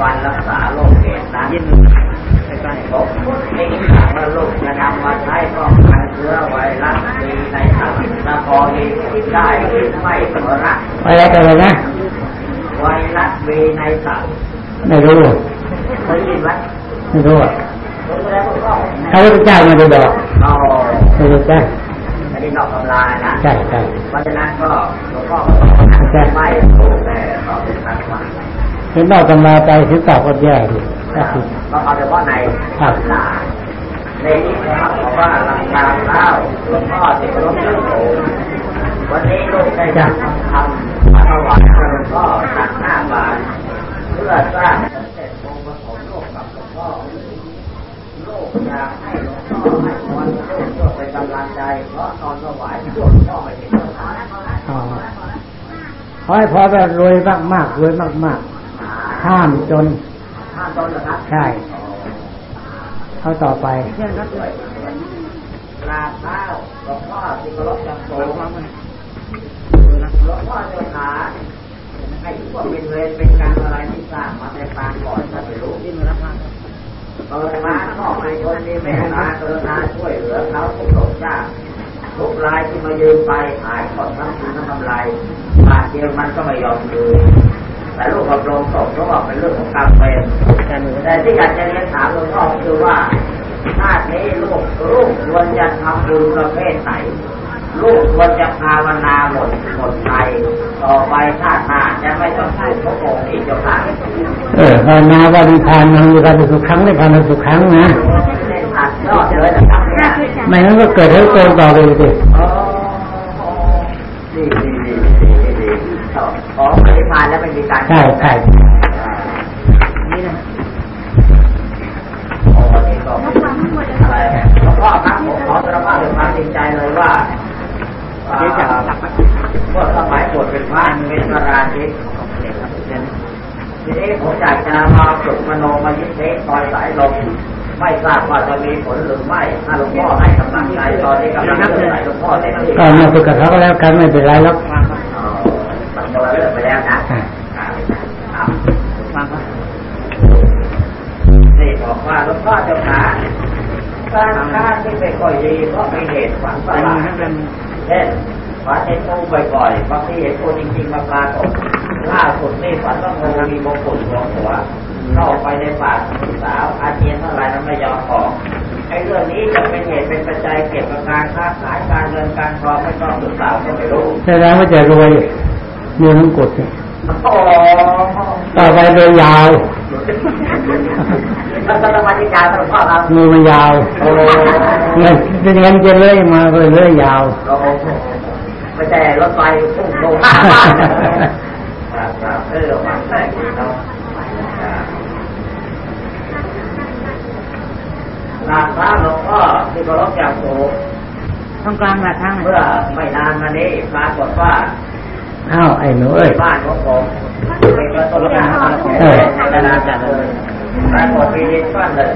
ฟันรักษาโรคเอดส์นะยิ่งผมเองว่าลูกจะนำมาใช้ป้องกันเชื้อไวรัสมีในตับและพอดีได้หรือไม่ก็รักไปแล้วแต่เลยนะไวรัสมีในตับไม่รู้เคยยินไหมไม่รู้อะรู้แล้วก็พระพุทธเจ้าไมาได้บอกเอาไม่รู้จ้ะอันนี้นอกตำรานะใช่ใช่เพราะฉะนั้นก็หลวงพ่อก็สอนนะไม่รู้แต่ตอบเป็นทางว่า เห็นบอกตำราไปถึงตอบก็แย่ดิก็คือก็เอาเฉพาะในครับตำราในนี้นะครับบอกว่าลำตาเล่าหลวงพ่อที่เคารพอย่างสูงวันนี้ลูกได้จัดทำมาถวายหลวงพ่อตักหน้าบานเพื่อสร้างสำเร็จองค์ประสงค์โลกกับหลวงพ่อลูกอยากให้หลวงพ่อให้พรลูกเพื่อเป็นกำลังใจเพราะตอนถวายหลวงพ่อไม่เห็นเท่าไหร่อ๋อขอให้พอแบบรวยมากมากๆรวยมากมากๆ ห้ามจนห้ามต้นนะครับใช่เขาต่อไปเช่นนั้นด้วยลาเท้าหลวงพ่อที่เคารพอย่างสูงหลวงพ่อเจ้าขาไอ้พวกเป็นเวรเป็นกรรมอะไรที่สร้างมาในปางก่อนถ้าไม่รู้ที่มันรับมาเปิดมาก็ให้คนที่เมตตากรุณาช่วยเหลือเขาทุกโศกยากทุกรายที่มายืมไปหายก่อนทั้งคืนทั้งกำไรบาทเดียวมันก็ไม่ยอมคืน แต่ลูกกับโรงศพเขาบอกเป็นเรื่องของกรรมเวรแต่ที่อยากจะเรียนถามหลวงพ่อคือว่าชาตินี้ลูกลูกควรจะทำบุญประเภทไหนลูกควรจะภาวนาหมดหมดใจต่อไปชาติหน้าจะไม่ต้องพูดพระองค์อีกเจ้าค่ะเออภาวนาว่านิพพานมันมีความสุขครั้งในความสุขครั้งนะเล่นอัดยอดเลยนะครับเนี่ยไม่งั้นก็เกิดให้โกงต่อไปสิโอ้ แล้วไม่มีการใช่ใช่นี่นะโอ้นี่ก็อะไรหลวงพ่อครับผมขอสารภาพด้วยความจริงใจเลยว่าเมื่อสมัยบวชเป็นพระเป็นพระราชิกทีนี้ผมอยากจะมาฝึกมโนมยิทธิคอยสายลมไม่ทราบว่าจะมีผลหรือไม่ถ้าหลวงพ่อให้กำลังใจตอนนี้กำลังเลื่อนไหลหลวงพ่อเต็มที่ก็มาฝึกกับเขาก็แล้วกันไม่เป็นไรหรอก บอกว่าหลวงพ่อเจ้าขาการค้าที่ไม่ค่อยดีเพราะมีเหตุฝันประหลาดเช่นฝันเห็นงูบ่อยๆบางทีเห็นงูจริงๆมาปรากฏล่าสุดนี่ฝันว่างูมีมงกุฎรองหัวเข้าไปในปากสาวอาเจียนเท่าไหรนั้นไม่ยอมออกไอ้เรื่องนี้จะเป็นเหตุเป็นปัจจัยเกี่ยวกับการค้าขายการเงินการทองไม่ต้องหรือเปล่าก็ไม่รู้แสดงว่าจะรวยมีมงกุฎเนี่ยโอ้ต่อไปรวยยาว แล้วก็ต้องมาที่การหลวงพ่อเรางูมันยาวโอ้เงินเงินจะเลื่อยมาก็เลื่อยยาวโอ้ไม่ใช่รถไฟพุ่งลงห้าบ้านครับครับเออมันแปลกดีเนาะลาพระหลวงพ่อที่เคารพอย่างสูงตรงกลางแหละทางเมื่อไม่นานมานี้ปรากฏว่า อ้าวไอ้หนูเอ้ยบ้านของผมเป็นประตูการของผมเออแต่นานจัดเลยปรากฏมีดินก้อนเลย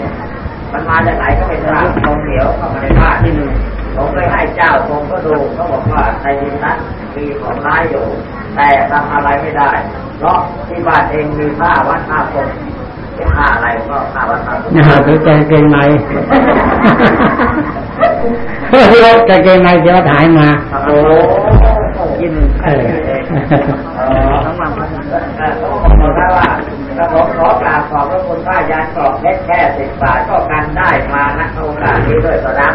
มันมาจากไหนก็ไม่ทราบตรงเหนียวเข้ามาในบ้านที่หนึ่งผมไปให้เจ้าผมก็ดูเขาบอกว่าในดินนั้นมีของร้ายอยู่ แต่ทำอะไรไม่ได้ เพราะที่บ้านเองมีผ้าวัดผ้าผมเป็นผ้าอะไรก็ผ้าวัดผ้าผมนะฮะตัวใจเกงในเพื่อที่ว่ากางเกงในจะหายมา โอ้ ยินเออเออทั้งวันต้องบอกได้ว่ากระผมขอกราบขอบพระคุณพระอาจารย์กรอบเพชรแค่สิบบาทก็กันได้มาณโอกาสนี้ด้วยครับ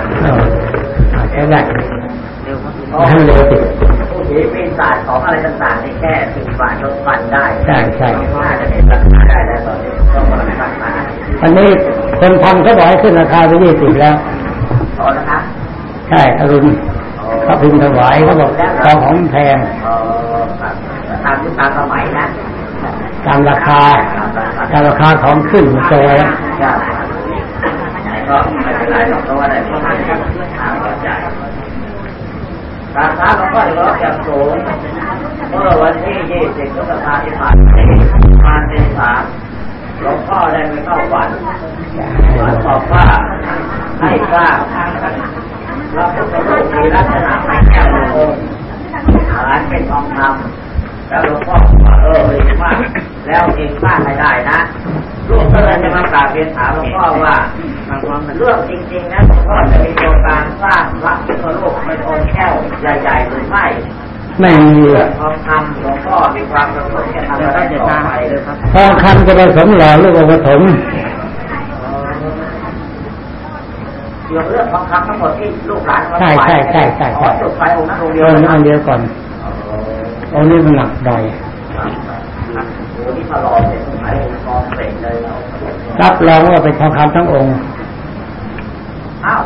เอาใช้ได้เพราะให้เร็วสิผู้ผีปีศาจของอะไรต่างๆนี่แค่สิบบาทก็ฟันได้ ใช่ใช่น่าจะเป็นราคาได้แล้วตอนนี้ต้องมาราคาวันนี้คนทำเขาบอกให้ขึ้นราคาไปยี่สิบแล้วพอนะครับใช่อรุณ เขาพิมพ์ถวายเขาบอกของของแพงตามยุคตามสมัยนะตามราคาตามราคาของขึ้นโตแล้วก็ไม่เป็นไรหรอกเพราะว่าอะไรเพราะมันถามก่อนจ่ายราคาหลวงพ่อร้องอย่างสูงเมื่อวันที่20พฤษภาที่ผ่านมาเป็นสามหลวงพ่อได้ไปเข้าฝันฝันบอกว่าให้สร้าง พระพุทธรูปมีลักษณะไม้แก้วองค์ฐานเป็นทองคำแล้วหลวงพ่อบอกว่าเออดีมาแล้วเองสร้าให้ได้นะลูกก็เลยจะมากราบเรียนถามหลวงพ่อว่าเรื่องจริงๆนะหลวงพ่อจะมีโครงการสร้างพระพุทธรูปเป็นองค์แก้วใหญ่ๆหรือไม่ไม่มีเรื่องทองคำหลวงพ่อมีความประสงค์จะทำอะไรต่อไปเลยครับทองคำจะผสมหล่อลูกองค์ปฐม เกี่ยวกับเรื่องทองคำทั้งหมดที่ลูกหลานมาใช่ใช่ใช่ใช่ขอจุดไฟองค์นั้นองค์เดีเดียยววนะอันเดียวก่อนองค์นี้มันหนักหน่อยโอ้นี่มารอเสร็จตรงไหนรอเสร็จเลยเรารับรองว่าเป็นทองคำทั้งองค์อ้าว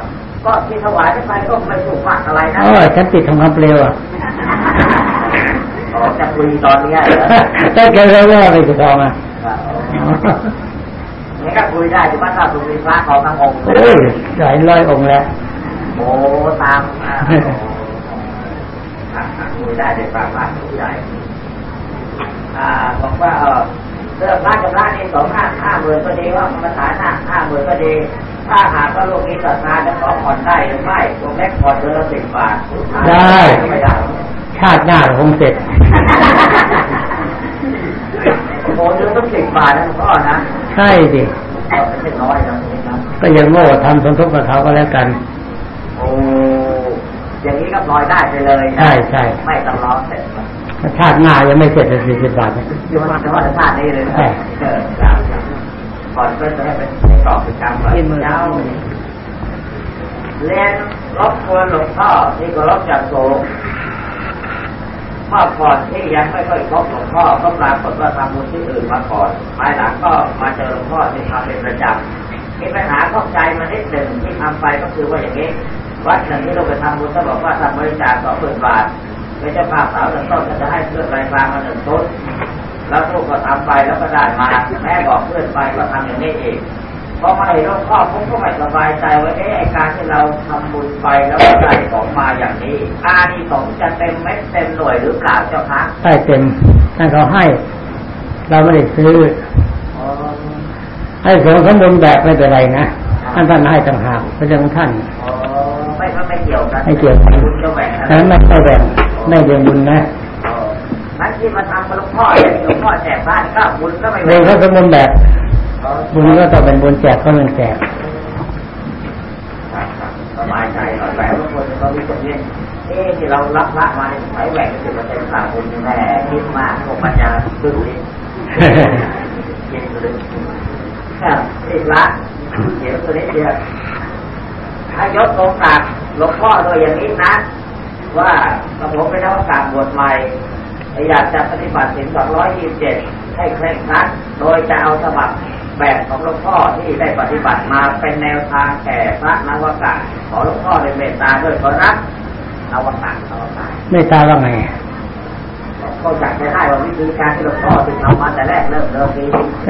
ก็ที่ถวายไปก็ไม่ถูกมากอะไรนะเออฉันติดทองคำเปลวอะอ๋อจะคุยตอนเนี้ยเหรอถ้าแกรู้ว่าเป็นทองอะนี่ ก็คุยได้ที่ว่าถ้าถูกมีพระของทั้งองค์โอ้ยหลายร้อยองค์แล้วโอ้ตามอ่าคุยได้เด็กฟังพระคุยได้อ่าบอกว่าเออเรื่องพระกับพระนี่สองห้าห้าหมื่นก็ดีว่ามันฐานห้าห้าหมื่นก็ดีถ้าหากว่าลูกนี้ศรัทธาจะขอผ่อนได้หรือไม่ตรงแรกผ่อนเดือนละสิบบาทได้ไม่ได้ชาติหน้าคงเสร็จโอ้โหเดือนต้องสิบบาทนะหลวงพ่อนะ ใช่ดิไม่ใช่น้อยนะนะก็ยังโง่ทำสมทบกับเขาก็แล้วกัน โอ้อย่างนี้ก็พลอยได้ไปเลยนะใช่ใช่ไม่ต้องรอเสร็จนะชาติหน้ายังไม่เสร็จเลยสี่สิบบาทเนี่ยอยู่มาเฉพาะชาตินี้เลยนะใช่เออครับก่อนก็จะให้เป็นกรอบเป็นกรรมก่อนเจ้าเรียนรบกวนหลวงพ่อที่เคารพจากโส งเมื่อก่อนที่ยังไม่ค่อยพบหลวงพ่อก็ปรากฏว่าทำบุญที่อื่นมาก่อนภายหลังก็มาเจอหลวงพ่อที่ทำเป็นประจำมีปัญหาข้องใจมานิดหนึ่งที่ทำไปก็คือว่าอย่างนี้ วัดหนึ่งที่เราไปทำบุญก็บอกว่าทำบริจาคสองหมื่นบาทเป็นเจ้าภาพสาวหนึ่งต้นก็จะให้เพื่อนรายกลางมาหนึ่งต้นแล้วลูกก็ทำไปแล้วก็ได้มาแม่บอกเพื่อนไปก็ทำอย่างนี้เอง พอมาเห็นหลวงพ่อผมก็ไม่สบายใจว่าเอ๊ะไอ้การที่เราทำบุญไปแล้วก็ได้ของมาอย่างนี้อานิสงส์จะเต็มเม็ดเต็มหน่วยหรือเปล่าเจ้าคะได้เต็มท่านเขาให้ เราไม่ได้ซื้ออ๋อให้สงสมบูรณ์แบบไม่เป็นไรนะท่านท่านให้ต่างหากเป็นเรื่องของท่านอ๋อไม่ไม่ไม่เกี่ยวกันไม่เกี่ยวกันบุญเกี่ยวแหวนฉะนั้นไม่ต้องแบ่งไม่เรียนบุญนะอ๋อนั้นที่มาทำกับหลวงพ่อเนี่ยหลวงพ่อแจกบ้านก็บุญก็ไม่เรียนเขาสมบูรณ์แบบอ๋อ บุญก็ต้องเป็นบุญแจกก็เงินแจกสบายใจหน่อยแต่ทุกคนเขามีคนเล่นเอ๊ะที่เรารับพระมาเนี่ยใช้แหวนสิบเปอร์เซ็นต์สามบุญแน่คิดมากพวกมันจะดึงลิ้นเย็นเลยครับอีกละเดี๋ยวตัวนี้เดียวถ้ายกตรงกลางหลวงพ่อโดยอย่างนี้นะ ว่ากระผมเป็นนักการบวชใหม่อยากจะปฏิบัติถึง227ให้เคร่งครัดโดยจะเอาฉบับ แบบของหลวงพ่อที่ได้ปฏิบัติมาเป็นแนวทางแก่พระนวกะขอหลวงพ่อได้เมตตาด้วยขอรับนวกะนวกะไม่ตายว่าไงก็อยากจะได้ว่าวิธีการที่หลวงพ่อที่ทำมาแต่แรกเริ่มเริ่มดี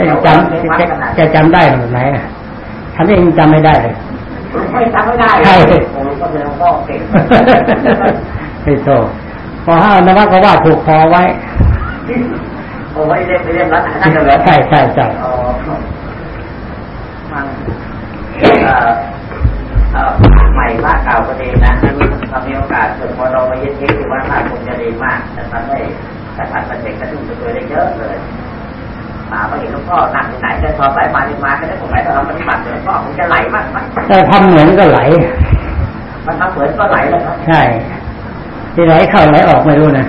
จะจำจะจะจำได้หรือไหนอะฉันเองจำไม่ได้เลยไม่จำไม่ได้ใช่โอ้ยก็เป็นหลวงพ่อเก่งไม่โตพอห้านวัดก็ว่าถูกคอไว้โอ้ยเล่นไปเล่นรัฐนั่นเลยใช่ใช่ใช่ อ๋อมันเอ่อเอ่อใหม่พระเก่าก็ดีนะถ้ามีโอกาสส่วนพอเราไปยึดที่ที่วัดพระคงจะดีมากจะทำให้กระทัดประเด็กกระตุ้นกระตุ้นได้เยอะเลยมาพอเห็นหลวงพ่อนั่งที่ไหนจะสอบไปมาที่มาก็ได้ผมไหนแต่เราปฏิบัติหลวงพ่อคงจะไหลมากมันแต่ทำเหมือนก็ไหล มันทำเหมือนก็ไหลเลยครับใช่ที่ไหลเข้าไหลออกไม่รู้นะ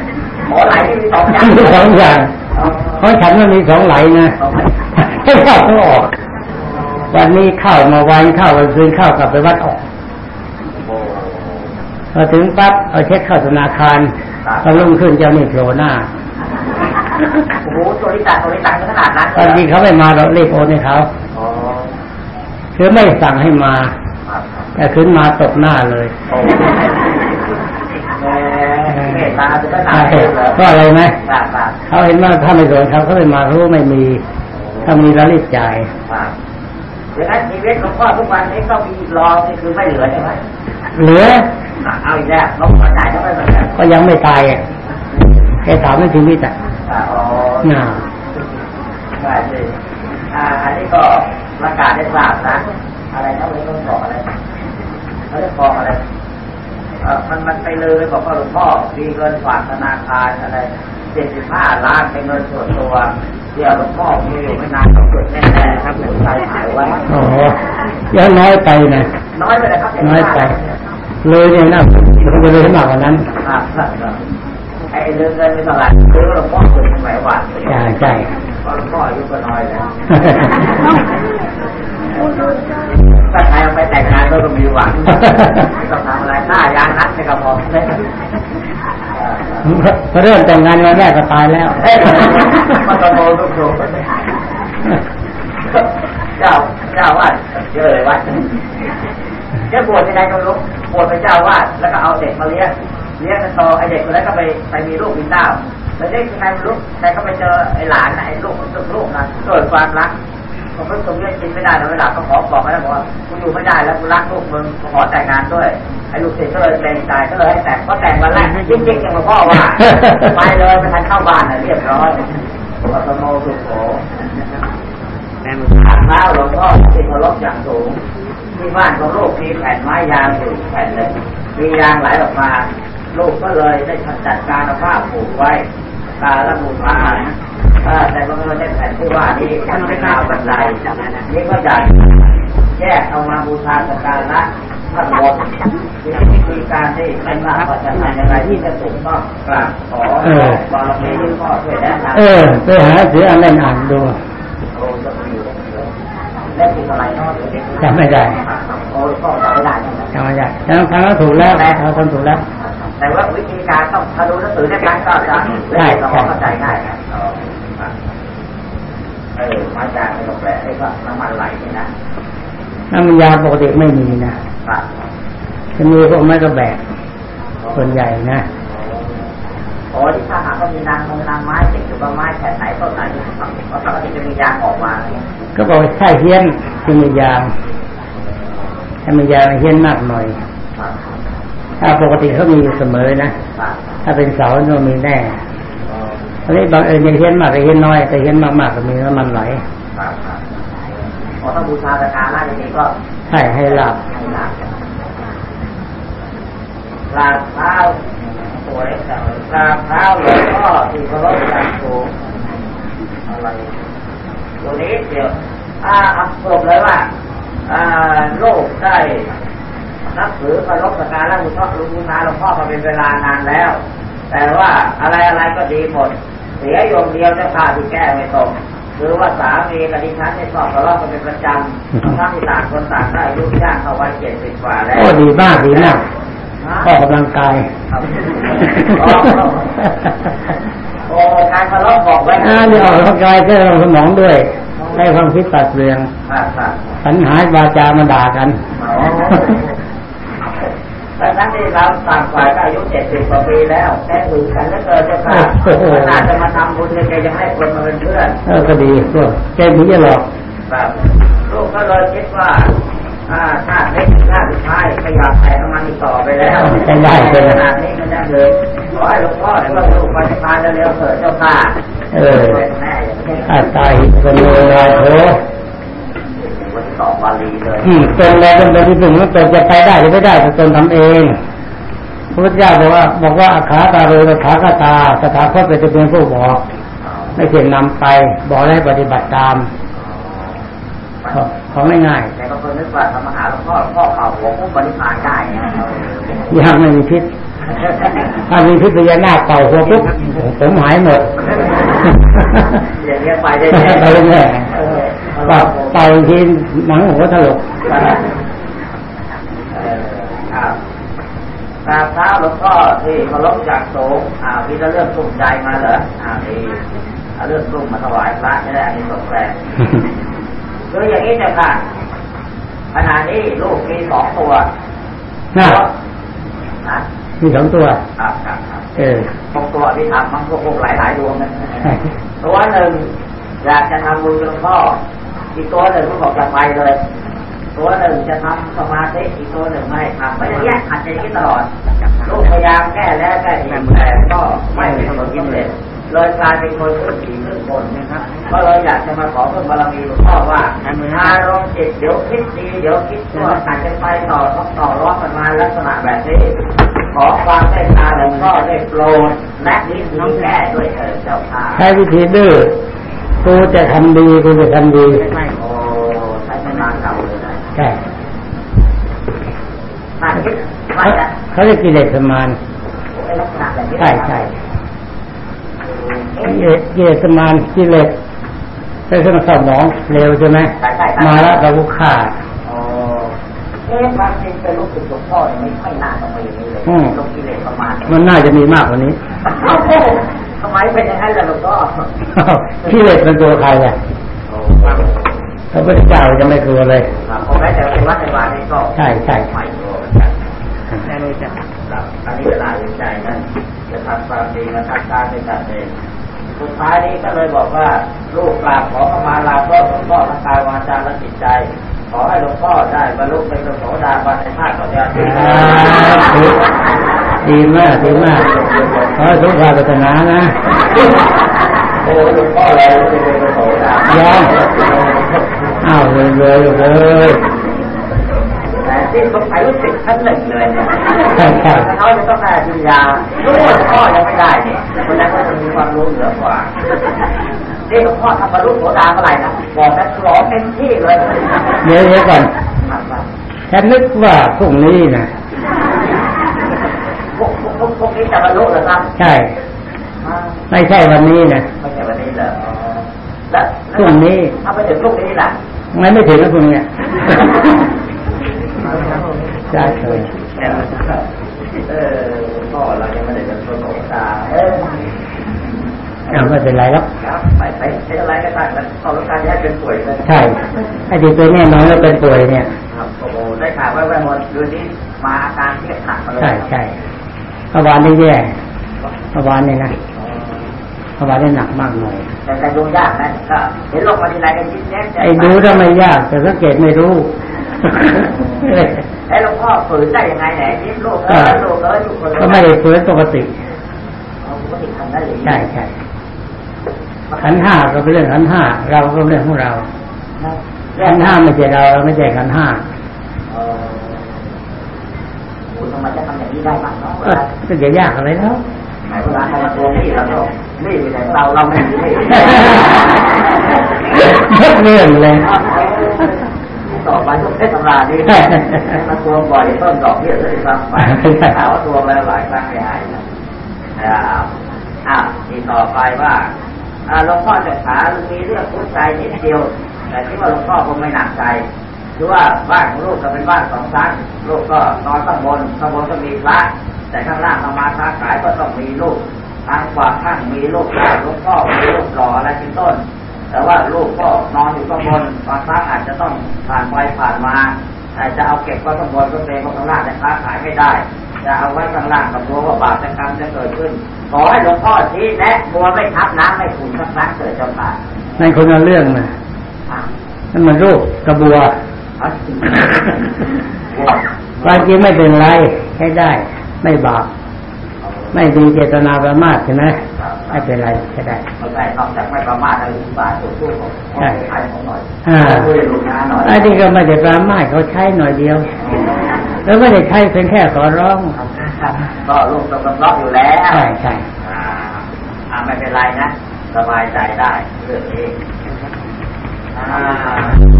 หมอไหลที่มีสองอย่างมีสองอย่างอ๋อเพราะฉันมันมีสองไหลนะสองอย่างให้เข้าต้องออก วันนี้เข้ามาวันเข้าวันคืนเข้ากลับไปวัดออกโอ้พอถึงปั๊บเอาเช็คเข้าธนาคารพอรุ่งขึ้นเจ้าหนี่โผล่หน้าโหตัวนี้ตัดตัวนี้ตัดขนาดนั้นตอนนี้เขาไม่มาเราเรียกโอนให้เขาอ๋อคือไม่สั่งให้มาครับแต่ขึ้นมาตบหน้าเลยโอ้แหมเมตตาจะได้หนาใช่เลยเพราะอะไรไหมครับครับเขาเห็นว่าถ้าไม่โดนเขาเขาไม่มาเขาไม่มี ถ้ามีแล้วรีบจ่าย ครับอย่างนั้นชีวิตของพ่อทุกวันนี้ก็มีรอนี่คือไม่เหลือใช่ไหมเหลือเอาอีกแล้วลงหัวใจก็ไม่เหมือนกันก็ยังไม่ตายอะแค่ถามไม่ชีวิตอะอ่าอ๋อน่าใช่สิอ่าอันนี้ก็ประกาศได้ทราบนะ อะไรนะวันนี้ต้องบอกอะไรเขาเรียกบอกอะไรเออมันมันไปเลยบอกว่าหลวงพ่อมีเงินฝากธนาคารอะไร เจ็ดสิบห้าล้านเป็นเงินส่วนตัวเดี๋ยวหลวงพ่อมีอยู่ไม่นานต้องเกิดแน่ๆครับหลวงใจหายไว้โอ้โหเยอะน้อยไปนะน้อยไปเลยครับน้อยไปเลยเนี่ยนะมันจะเลยมากกว่านั้นครับครับไอ้เรื่องเงินไม่เท่าไหร่คือหลวงพ่อเกิดสมัยวันใช่ใช่เพราะหลวงพ่ออายุก็น้อยแล้วถ้าใครเอาไปแต่งงานก็ต้องมีหวังต้องทำอะไร หน้ายางนัดในกระเพาะเลยพอเริ่มแต่งงานวันแรกก็ตายแล้วเอ้ยมันก็โตทุกโตเจ้าเจ้าวาดเยอะเลยวัดจะบวชยังไงก็รู้บวชเป็นเจ้าวาดแล้วก็เอาเด็กมาเลี้ยงเลี้ยงกันโตไอเด็กคนนั้นก็ไปไปมีลูกมีเต้าแล้วเด็กยังไงไม่รู้แต่ก็ไปเจอไอหลานไอลูกลูกลูกนะเกิดความรัก ผมไม่ตรงนี้กินไม่ได้นะเวลาก็ขอบอกแล้วบอกว่ากูอยู่ไม่ได้แล้วกูรักลูกมึงขอแต่งงานด้วยไอ้ลูกศิษย์ก็เลยเกรงใจก็เลยให้แต่งก็แต่งวันแรกจริงๆอย่างหลวงพ่อว่าไปเลยไม่ทันเข้าบ้านเลยเรียบร้อยวัตโมสุโขแม่มือขาเท้าหลวงพ่อที่เคารพอย่างสูงที่บ้านของลูกมีแผ่นไม้ยางอยู่แผ่นหนึ่งมียางไหลออกมา ลูกก็เลยได้จัดการเอาผ้าผูกไว้ตาและบูชาต่ก็ไม่ใช่แผ่น ที่ว่านี้มันไม่น่าบันไดนี่ก็อยากแยกเอามาบูชาสักการะท่านบนวิธีการที่ไม่ทราบว่าจะทำยังไงที่จะถูกต้องกราบขอบารมีพ่อช่วยแนะนำเออไปหาเสืออันเล่นอ่านดูจะมีแล้วคืออะไรเนาะจำไม่ได้โอ้ก็จำไม่ได้ใช่ไหมจำไม่ได้งทางนั้นถูกแล้วทางนั้นถูกแล้ว แต่ว่าวิธีการต้องถ้าดูหนังสือในการก็จะเล่นเราเข้าใจง่าย เออมาจากในกาแฟนี่ก็น้ำมันไหลนี่นะน้ำมันยาปกติไม่มีนะครับจะมีพวกไม้กระแบกส่วนใหญ่นะโอ้ที่ถ้าหากว่ามีนางมงนางไม้ติดอยู่กับไม้แผ่นไหนต้นไหนก็ปกติจะมียางออกมา ก็บอกว่าใช่เฮี้ยนที่มียางถ้ามียางเฮี้ยนมากหน่อยครับถ้าปกติเขามีอยู่เสมอนะครับถ้าเป็นเสาเนี่ยมีแน่ อันนี้บางเอิญยังเฮี้ยนมากก็เฮี้ยนน้อย แต่เฮี้ยนมากๆก็มีน้ำมันไหลพอถ้าบูชาสการะอย่างนี้ก็ใช่ให้หลับหลาบลาบเท้าสวยจังเลยลาบเท้าหลวงพ่อที่เคารพอย่างสูงอะไรตัวนี้เดี๋ยวอ่าสรุปเลยว่าอาโลกได้นับถือเคารพสักการะหลวงพ่อหลวงพ่อหลวงพ่อมาเป็นเวลานานแล้ว แต่ว่าอะไรอะไรก็ดีหมด เสียโยมเดียวเจ้าข้าที่แก้ไม่ตรงคือว่าสามีกับดิฉันเนี่ยชอบทะเลาะกันเป็นประจำทั้งที่ต่างคนต่างได้อายุย่างเข้าวัยเจ็ดสิบกว่าแล้วโอ้ดีมากดีมากฮะออกกำลังกายครับอ๋อโอ้การทะเลาะบอกไว้อ่านี่ออกกำลังกายก็ลงสมองด้วยให้ความคิดตัดเปลี่ยนครับครับปัญหาวาจามาด่ากัน แต่ทั้งที่เราต่างฝ่ายก็อายุเจ็ดสิบกว่าปีแล้วแค่ถึงกันแล้วเกิดจะขาดโอ้โหมันน่าจะมาทำบุญเนี่ยแกยังให้คนมาเป็นเพื่อนเออก็ดีก็แกมีจะหลอกแบบลูกก็เลยคิดว่าอ่าชาติเล็กชาติสุดท้ายไม่อยากแต่งมันอีกต่อไปแล้วใช้ได้ใช่ไหมขนาดนี้มันได้เลยขอให้หลวงพ่อได้ว่าลูกปฏิภาณเร็วๆเถิดเจ้าค่ะเออเป็นแม่อย่างนี้อาตายเป็นโลลาโถ วันที่สองวาลีเลยอืมตนแล้วเป็นที่หนึ่งมันตนจะไปได้หรือไม่ได้ตนทำเองพระพุทธเจ้าบอกว่าบอกว่าอาขาตาโรตถาคตาสถาคตเป็นเพียงผู้บอกไม่เพียงนำไปบอกให้ปฏิบัติตามของของง่ายแต่บางคนนึกว่าทำอาหารหลวงพ่อหลวงพ่อเข่าหัวพุ่งปฏิภาณได้นะๆยังไม่มีพิษถ้ามีพิษพญานาคเป่าหัวปุ๊บผมหายหมดอย่างเงี้ยไปได้ไปเล ยแน่เออเป่าเป่าอีกทีหนังหัวถลกเออครับกราบเท้าหลวงพ่อที่เคารพจากสูงอ่ามีแต่เรื่องสุ่มใจมาเหรออ่ามีเอาเรื่องสุ่มมาถวายพระจะได้อันนี้สงแรงคืออย่างนี้เจ้าค่ะขณะนี้ลูกมีสองตัวน่านะมีสองตัวครับครับครับเออพวกตัวที่ทำมันก็พวกหลายหลายๆดวงนะตัวหนึ่งอยากจะทำบุญกับหลวงพ่อ อีกตัวหนึ่งก็บอกจะไปเลย ตัวหนึ่งจะทำสมาธิอีกตัวหนึ่งไม่ให้ทำไม่ได้แยกขัดใจอย่างนี้ตลอดลูกพยายามแก้แล้วแก้อีกแต่ก็ไม่เป็นผลสำเร็จเลยกลายเป็นคนขึ้นผีขึ้นบนนะครับก็เลยอยากจะมาขอเพิ่มบารมีหลวงพ่อว่าอารมณ์จิตเดี๋ยวคิดดีเดี๋ยวคิดชั่วตัดกันไปต่อต้องต่อรองกันมาลักษณะแบบนี้ ขอความเมตตาหลวงพ่อได้โปรดและวิธีแก้ด้วยเถิดเจ้าค่ะใช้วิธีดื้อ กูจะทำดีกูจะทำดีไม่โอ้ใช้เป็นมาเก่าเลยนะใช่เขาเรียกกิเลสมานใช่ใช่กิเลสมาณกิเลสเป็นเครื่องสมองเร็วใช่ไหมมาแล้วเราก็ฆ่าโอ้เอ๊ะบางทีเป็นลูกศิษย์หลวงพ่อเนี่ยไม่ไม่น่าต้องมาอย่างนี้เลยลงกิเลสประมาณมันน่าจะมีมากกว่านี้ ทำไมเป็นอย่างนั้นล่ะหลวงพ่อกิเลสเป็นตัวใครอะโอ้ครับพระพุทธเจ้าจะไม่กลัวเลยครับผมแม้แต่ในวัดในวานี่ก็ใช่ใช่ไม่กลัวเหมือนกันได้เลยจ้ะครับอันนี้เวลาเห็นใจนั่นจะทำความดีมาทำการเป็นการเองสุดท้ายนี้ก็เลยบอกว่าลูกกราบขอเข้ามาลาพ่อหลวงพ่อทั้งกายวาจาและจิตใจ ขอให้หลวงพ่อได้บรรลุเป็นพระโสดาบันในชาติต่อไปดี มากดีมากขอให้ทุกความปรารถนานะโอ้หลวงพ่อเลยเป็นพระโสดายังอ้าวเลยเลยเลยแต่ที่สงสัยรู้สึกชั้นหนึ่งเลยเนี่ยใช่ใช่ถ้าเขาจะต้องได้ปัญญารู้ว่าหลวงพ่อยังไม่ได้เนี่ยคนนั้นก็จะมีความรู้เหนือกว่านี่หลวงพ่อทำบรรลุโสดาเมื่อไหร่นะบอกนะรอเต็มที่เลยเดี๋ยวเดี๋ยวก่อนครับฉันนึกว่าพรุ่งนี้นะพวก พวกพวกนี้จะบรรลุเหรอครับ ใช่ ไม่ใช่วันนี้นะไม่ใช่วันนี้เหรอแล้วพรุ่งนี้ถ้าไปถึงพรุ่งนี้ล่ะไม่ไม่ถึงนะพรุ่งนี้ใช่เลยเออพ่อเรายังไม่ได้เป็นคนโสดาเอออ้าวไม่เป็นไรแล้วครับไปไปเป็นอะไรก็ได้แต่ขอรับการแยกเป็นป่วยเลยใช่ไอ้ที่ตัวแน่นอนว่าเป็นป่วยเนี่ยครับโอ้โหได้ข่าวว่าวันวันคืนนี้มาอาการที่หนักมาเลยใช่ใช่ เมื่อวานนี่แย่เมื่อวานนี่นะเมื่อวานนี่หนักมากหน่อยแต่แต่ดูยากนะก็เห็นลงมาทีไรก็ยิ้มแย้มแจ่มไอ้ดูถ้าไม่ยาก แต่สังเกตไม่รู้ไอ้หลวงพ่อฝืนได้ยังไงไหนยิ้มลูกเออลูกเออทุกคนก็ไม่ได้ฝืนปกติเอาปกติทำได้เลยใช่ใช่ขันธ์ห้าก็เป็นเรื่องขันธ์ห้าเราก็เป็นเรื่องของเราขันธ์ห้าไม่ใช่เราเราไม่ใช่ขันธ์ห้า เออโอ้ทำไมจะทำอย่างนี้ได้บ้างเนาะเวก็ลาก็จะยากอะไรแล้วไหนเวลาใครมาทวงหนี้เราก็นี่อยู่ไหนเราเราไม่มีหนี้ทุกเรื่องเลยต่อไปทุกเทศนานี้มาทวงบ่อยต้นดอกเบี้ยเลยซ้ำไปถามว่าทวงแล้วหลายครั้งไม่หายนะนะครับอะที่ต่อไปว่าอ่าหลวงพ่อจะถามมีเรื่องผู้ใจนิดเดียว แต่ที่ว่าหลวงพ่อคงไม่หนักใจ คือว่าบ้านของลูกก็เป็นบ้านสองชั้นลูกก็นอนข้างบนข้างบนก็มีพระแต่ข้างล่างทำมาค้าขายก็ต้องมีลูกทางขวาข้างมีลูกหลานหลวงพ่อมีลูกหล่ออะไรเป็นต้น แต่ว่าลูกก็นอนอยู่ข้างบนบางครั้งอาจจะต้องผ่านไปผ่านมาแต่จะเอาเก็บไว้ข้างบนก็เกรงว่าข้างล่างจะค้าขายไม่ได้ จะเอาไว้ข้างล่างกับกลัวว่าบาปจะกรรมจะเกิดขึ้น ขอให้หลวงพ่อชี้แนะบัวไม่ทับน้ำไม่ขุ่นสักครั้งเกิดเจ้าค่ะนั่นคนละเรื่องนะอะนั่นมันรูปกระบัวเอาสิ ความจริงไม่เป็นไรใช้ได้ ไม่บาปไม่มีเจตนาประมาทใช่ไหมไม่เป็นไรใช้ได้ไม่ใช่นอกจากไม่ประมาทอะไรบาปตัวตู้ของใช่ขายของหน่อยอ่าคุยลูกค้าหน่อยไอ้ที่ก็ไม่ได้ประมาทเขาใช้หน่อยเดียว แล้วไม่ได้ใช้เพียงแค่ขอร้องก็ลูกต้องกำลังอยู่แล้วใช่ใช่อ่าอ่าไม่เป็นไรนะสบายใจได้เรื่องนี้อ่า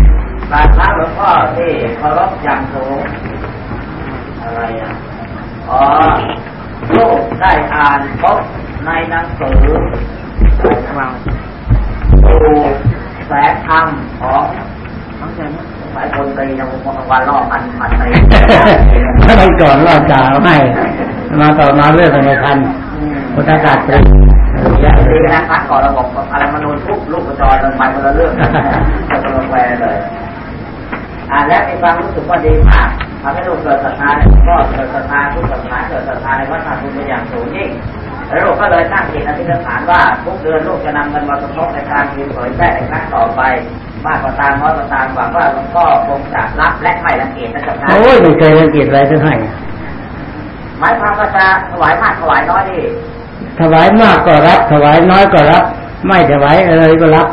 บาทพระหลวงพ่อที่เคารพอย่างสูงอะไรอะอ๋อลูกได้อ่านพบในหนังสือวาดูแสงธรรมของต้งเชิญนะสายคนตรีนะผมวันรอบพันพันตีถ้าไปก่อนรอดจ่าให้มาต่อมาเรื่องในพันพุทธศาสตร์เยอะดีนะพักก่อนระบบอะไรมนูนทุกลูกกระจอยลงไปคนละเรื่องคนละแควเลย อ่านแล้วมีความรู้สึกว่าดีมากทำให้ลูกเกิดศรัทธาในก็เกิดศรัทธาทุกศาสนาเกิดศรัทธาในวัฒนธรรมเป็นอย่างสูงยิ่งแล้วลูกก็เลยตั้งจิตอธิษฐานว่าทุกเดือนลูกจะนำเงินมาสมทบในการพิมพ์เผยแพร่ในครั้งต่อไปมากกว่าตามน้อยกว่าตามหวังว่าหลวงพ่อคงจะรับและไม่รังเกียจนะจ๊ะโอ้ยไม่เคยรังเกียจอะไรทั้งให้หมายความว่าจะถวายมากถวายน้อยนี่ถวายมากก็รับ ถวายน้อยก็รับ ไม่ถวายอะไรก็รับ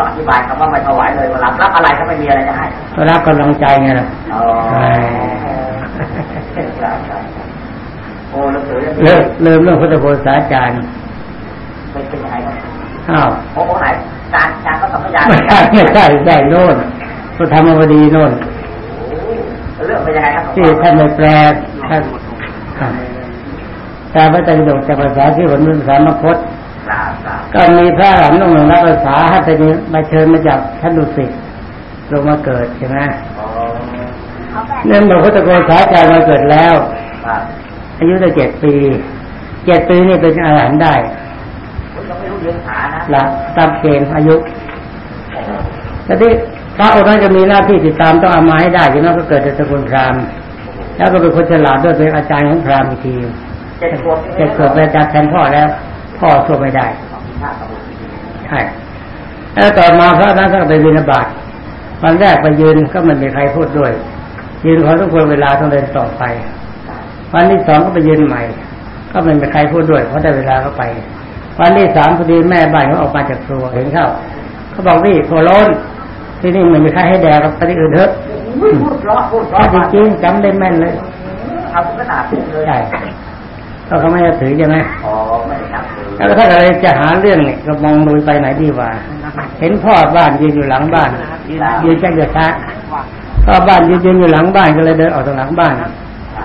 ต้องอธิบายคำว่าไม่ถวายเลยว่ารับรับอะไรก็ไม่มีอะไรจะให้ก็รับกำลังใจไงล่ะอ๋อโอ้หนังสือยังเลิกเริ่มเรื่องพุทธโฆษาจารย์เป็นเป็นยังไงครับอ้าวโอ้โหไหนจานจานก็สัมปทานไม่ใช่ไม่ใช่ใช่โน่นก็ทำมาพอดีโน่นเรื่องเป็นยังไงครับที่ท่านไม่แปลท่านแต่พระไตรปิฎกจากภาษาที่ผลเป็นภาษามคตครับครับ ก็มีพระอรหันต์องค์หนึ่งรับภาษาให้ไปนี้มาเชิญมาจากท่านดุสิตลงมาเกิดใช่ไหมอ๋อเนื่องจากพุทธโฆษาจารย์มาเกิดแล้วครับอายุได้เจ็ดปีเจ็ดปีนี่เป็นอรหันต์ได้ผมยังไม่รู้เรียนขานะหลักตามเกณฑ์อายุแต่ที่พระองค์นั้นจะมีหน้าที่ติดตามต้องเอามาให้ได้ฉะนั้นก็เกิดในตระกูลพราหมณ์แล้วก็เป็นคนฉลาดด้วยเป็นอาจารย์ของพราหมณ์อีกทีเจ็ดขวบเจ็ดขวบเป็นอาจารย์แทนพ่อแล้ว พ่อช่วยไม่ได้ ใช่แล้วต่อมาพระนั้นก็ไปบิณฑบาตวันแรกไปยืนก็ไม่มีใครพูดด้วย ยืนขอทุกคนเวลาต้องเดินต่อไป วันที่สองก็ไปยืนใหม่ ก็ไม่มีใครพูดด้วยเพราะได้เวลาก็ไป วันที่สามพอดีแม่บ้านเขาออกมาจากครัวเห็นเข้าเขาบอกนี่โคโลนที่นี่ไม่มีใครให้แดกกับไปที่อื่นเถอะพูดเพราะพูดเพถ้าราะจริงๆจำได้แม่นเลยทำขนาดนี้เลยใช่ ก็เขาไม่จะถือใช่ไหมอ๋อไม่ได้นับถือแล้วถ้าอะไรจะหาเรื่องเนี่ยก็มองดูไปไหนดีว่า เห็นพ่อบ้านยืนอยู่หลังบ้านยืนแจ้งเดือดช้าพ่อบ้านยืนยืนอยู่หลังบ้านก็เลยเดินออกทางหลังบ้าน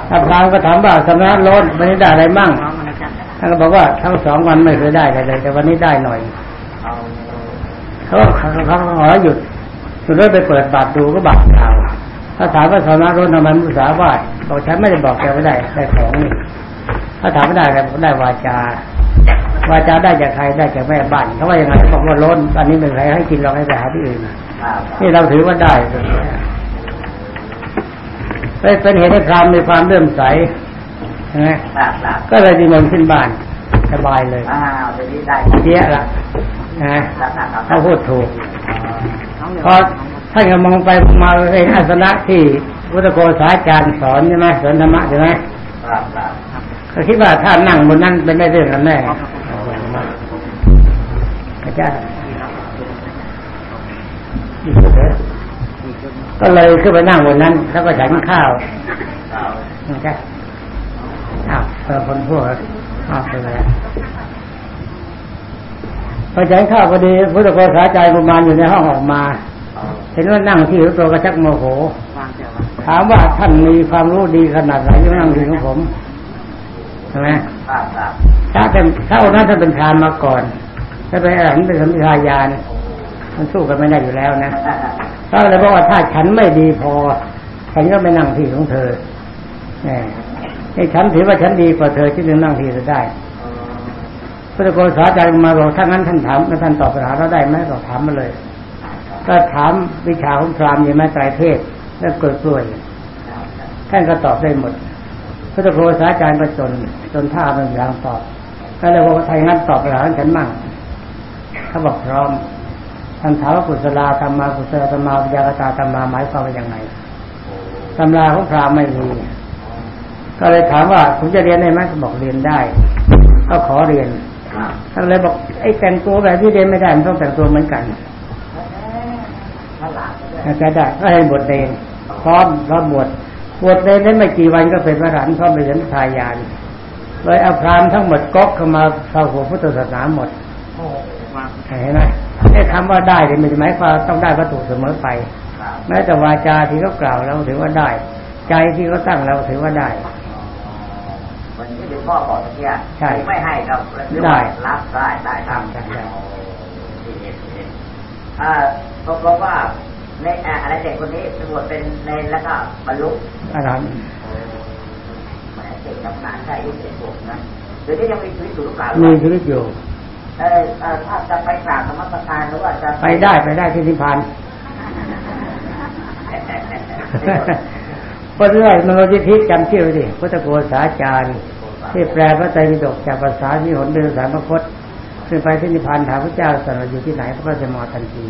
ถ้าพรามก็ถามว่าสำนักโลนวันนี้ได้อะไรมั่งท่านก็บอกว่าทั้งสองวันไม่เคยได้อะไรเลย แต่วันนี้ได้หน่อยเอาเขาก็เขาเขาขอหยุดหยุดแล้วไปเปิดบาตรดูก็บาตรเปล่าถ้าถามว่าสำนักโลนทำไมมุสาวาทบอกฉันไม่ได้บอกแกไม่ได้ได้ของนี่ ถ้าถามไม่ได้อะไรบอกได้วาจาวาจาได้จากใครได้จากแม่บ้านเขาว่ายังไงเขาบอกว่าล้นอันนี้เป็นใครให้กินเราให้ไปหาที่อื่นครับนี่เราถือว่าได้เป็นเป็นเหตุให้พรามมีความเลื่อมใสใช่ไหมครับครับก็เลยดีมนต์ขึ้นบ้านสบายเลยอ้าวเดี๋ยวนี้ได้เจี๊ยะละนะครับครับครับเขาพูดถูกพอท่านก็มองไปมาเองอาสนะที่พุทธโกษาจารย์สอนใช่ไหมสอนธรรมะใช่ไหมครับครับ ก็คิดว่าถ้านั่งบนนั้นเป็นได้เรื่องกันแน่พระเจ้าก็เลยขึ้นไปนั่งบนนั้น แล้วก็ฉันข้าวครับนะจ๊ะอ้าวเออคนพูดอ้าวไปแล้วพอฉันข้าวพอดีพุทธโกษาจารย์ประมาณอยู่ในห้องออกมา เห็นว่านั่งที่ตัวก็ชักโมโห ถามว่าท่านมีความรู้ดีขนาดไหนที่นั่งที่ของผม ใช่ไหมครับครับถ้าเป็นถ้าองค์นั้นท่านเป็นพรานมาก่อน ถ้าเป็นอรหันต์เป็นสมิทายานมันสู้กันไม่ได้อยู่แล้วนะก็เลยบอกว่าถ้าฉันไม่ดีพอ ฉันก็ไม่นั่งที่ของเธอแหมให้ฉันถือว่าฉันดีกว่าเธอที่จะนั่งที่เธอได้พระโกษาจารย์มาบอกถ้างั้นท่านถามแล้วท่านตอบปัญหาเราได้ไหมก็ถามมาเลย ก็ถามวิชาของพราหมณ์อย่างแม่ไตรเทศแล้วเกิดกล้วยท่านก็ตอบได้หมด พระโคษาจารย์ก็จนจนท่าเป็นอย่างตอบ ก็เลยบอกว่าไทยงั้นตอบปัญหาฉันมั่งเขาบอกพร้อมท่านถามว่ากุศลาธรรมากุศลธรรมาวิญญาณตาธรรมาหมายความว่าอย่างไรตำราของพราหมณ์ไม่มีก็เลยถามว่าผมจะเรียนได้ไหมก็บอกเรียนได้ ก็ขอเรียนครับท่านเลยบอกไอ้แต่งตัวแบบที่เรียนไม่ได้มันต้องแต่งตัวเหมือนกันฉลาดด้วยอาจารย์ได้ก็ให้บทเรียนพร้อมพร้อมบวช บวชเรียนได้ไม่กี่วันก็เป็นพระอรหันต์พร้อมเป็นสันทายานเลยเอาพรามทั้งหมดก๊อกเข้ามาเข้าหัวพุทธศาสนาหมดโอ้เห็นไหมไอ้คำว่าได้เนี่ยไม่ได้หมายความต้องได้วัตถุเสมอไปครับแม้แต่วาจาที่เขากล่าวเราถือว่าได้ ใจที่เขาตั้งเราถือว่าได้วันนี้เป็นพ่อบอกเมื่อกี้ใช่ไม่ให้ครับได้รับได้ได้ครับได้ได้ที่เห็นที่เห็นอ่าบอกว่า ในอ่าอะไรเด็กคนนี้ตำรวจเป็นในแล้วก็บรรลุอรหันต์แหมเก่งทำงานได้อายุเจ็ดขวบนะเดี๋ยวนี้ยังมีชีวิตอยู่หรือเปล่ามีชีวิตอยู่เออเอ่อถ้าจะไปกราบธรรมสการหรือว่าจะไปได้ไปได้ที่นิพพานเพราะเรื่อยมโนจิทิจำชื่อไว้ดิพุทธโกษาจารย์ ที่แปลพระไตรปิฎกจากภาษาที่หนเป็นภาษาพระคตซึ่งไปที่นิพพานถามพระเจ้าสารอยู่ที่ไหนพระก็จะมาทันที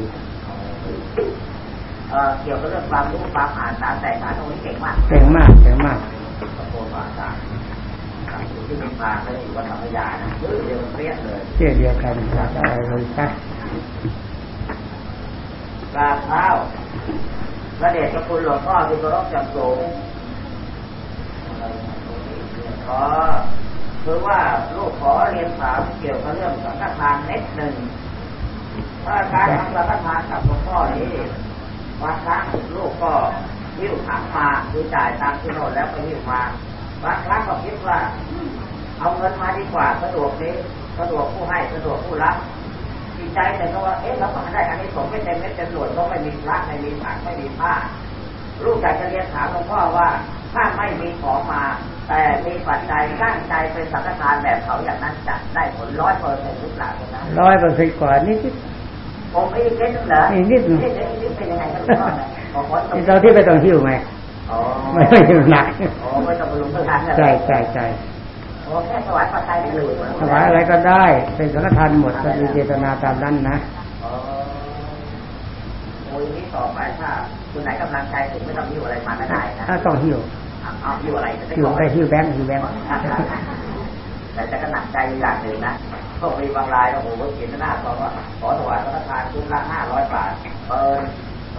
เอ่อเกี่ยวกับเรื่องความรู้ความอ่านสารแต่สารตรงนี้เก่งมากเก่งมากเก่งมากตะโกนภาษาครับอยู่ที่นิพพานแล้วอยู่วัดธรรมยานะเออเดี๋ยวมันเปรี้ยเลยเชื่อเดียวกันอยากอะไรเลยใช่กราบเท้าพระเดชพระคุณหลวงพ่อที่เคารพจำสูงขอคือว่าลูกขอเรียนถามเกี่ยวกับเรื่องสังฆทานเล็กหนึ่งถ้าการทำสังฆทานกับหลวงพ่อนี้ บางครั้งลูกก็หิ้วถังมาคือจ่ายตังค์ที่โน่นแล้วก็หิ้วมาบางครั้งก็คิดว่า เอาเงินมาดีกว่าสะดวกนี้สะดวกผู้ให้สะดวกผู้รับจิตใจแต่ก็ว่าเอ๊ะเราก็ได้อันนี้ผมไม่เต็มเม็ดเต็มหน่วยเพราะไม่มีพระไม่มีถังไม่มีผ้าลูกอยากจะเรียนถามหลวงพ่อว่าถ้าไม่มีของมา แต่มีปัจจัยตั้งใจเป็นสังฆทานแบบเขาอย่างนั้นจะได้ผลร้อยเปอร์เซ็นต์หรือเปล่ารงนั้นร้อยเปอร์เซ็นต์กว่านิดนิด ผมไม่ได้เก็ตนึงเหรออีกนิดหนึ่งนิดนึงนิดเป็นยังไงครับหลวงพ่อเนี่ยขอขอตราที่ไปต้องหิ้วไหมอ๋อไม่ไม่หิ้วหนักอ๋อไม่ต้องไปลงทุนทานเลยใช่ใช่ใช่โอ้แค่ถวายปัจจัยเลยถวายอะไรก็ได้ เป็นสังฆทานหมดก็มีเจตนาตามนั้นนะโอ้ยนี่ต่อไปถ้าคุณไหนกำลังใจถึงไม่ต้องหิ้วอะไรมาก็ได้นะถ้าต้องหิ้วเอาหิ้วอะไรหิ้วอกไปหิ้วแบงค์หิ้วแบงค์ แต่จะก็หนักใจอย่างหนึ่งนะพวกมีบางรายโอ้โหเขียนหน้าบอกว่าขอถวายพระทานชุดละห้าร้อยบาทเปิด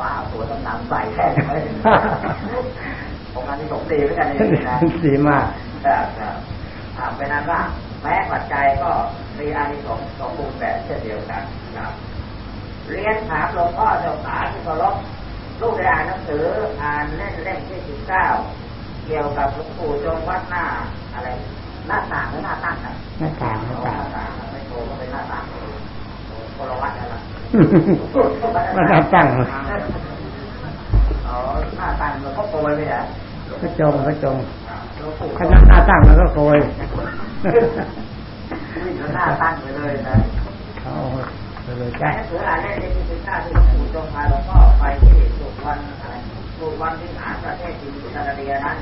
ว้าวตัวต้องนำใส่แค่ไหนผมอันนี้สมดีเหมือนกันนี่นะดีมากครับครับเป็นนั้นว่าแม้ปัจจัยก็มีอานิสงส์สมบูรณ์แบบเช่นเดียวกันครับ เรียนถามหลวงพ่อเจ้าขาที่เคารพลูกได้อ่านหนังสืออ่านเล่นเล่มที่สิบเก้าเกี่ยวกับหลวงปู่จงวัดหน้าอะไร หน้าต่างหรือหน้าตั้งครับหน้าต่างหน้าต่างต่างไม่โตก็เป็นหน้าต่างคนละวัดนั่นแหละมันหน้าตั้งอ๋อหน้าตั้งมันก็โปรยไปอะก็จงก็จงหลวงปู่ถ้าหน้าตั้งแล้วก็โกยวิ่งแล้วหน้าตั้งไปเลยนะเอาไปเลยแต่ใช่หนังสืออ่านเล่นที่สิบเก้าที่หลวงปู่จงพาหลวงพ่อไปที่สุวรรณอะไรสุวรรณวิหารประเทศจีนอิตาเลียนั้น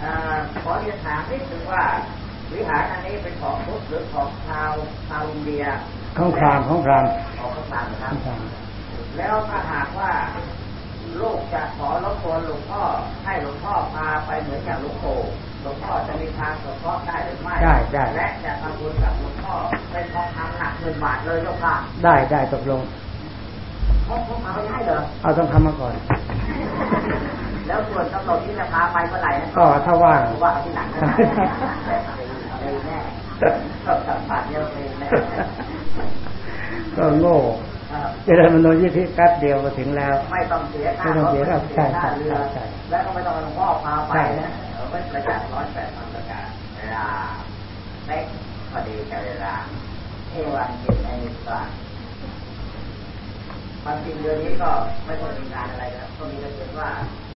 เอ่อขอเรียนถามนิดนึงว่า วิหารอันนี้เป็นของพุทธหรือของชาวชาวอินเดียของพรามของพรามของพรามนะคขรัอบงพรามแล้วถ้าหากว่าลูกจะขอรบกวนหลวงพ่อให้หลวงพ่อพาไปเหมือนอย่างหลวงปู่หลวงพ่อจะมีทางสงเคราะห์ได้หรือไม่ได้ได้และจะทำบุญกับหลวงพ่อเป็นทองคำหนักหนึ่งบาทเลยเจ้าค่ะได้ได้ตกลงเขาเขาพาไปได้เหรอเอาต้องทำมาก่อน แล้วส่วนกำหนดที่จะพาไปเมื่อไหร่นะก็ถ้าว่างว่าเอาที่หลังนะ เลยแน่ชอบสัมผัสเยอะเลยแน่ก็โง่ครับเจริญมโนยิทธิแป๊บเดียวก็ถึงแล้ว ไม่ต้องเสียค่าไม่ต้องเสียค่าถไม่ต้องเสียค่าใช่เรือใช่แล้วก็ไม่ต้องให้หลวงพ่อพาไปใช่นะเออไม่ประหยัดร้อยแปดพันประกาศเวลาเล็กพอดีกับเวลาเอวันเย็นในนิสสานความจริงเดือนนี้ก็ไม่ต้องมีงานอะไรนะก็มีแต่เพียงว่า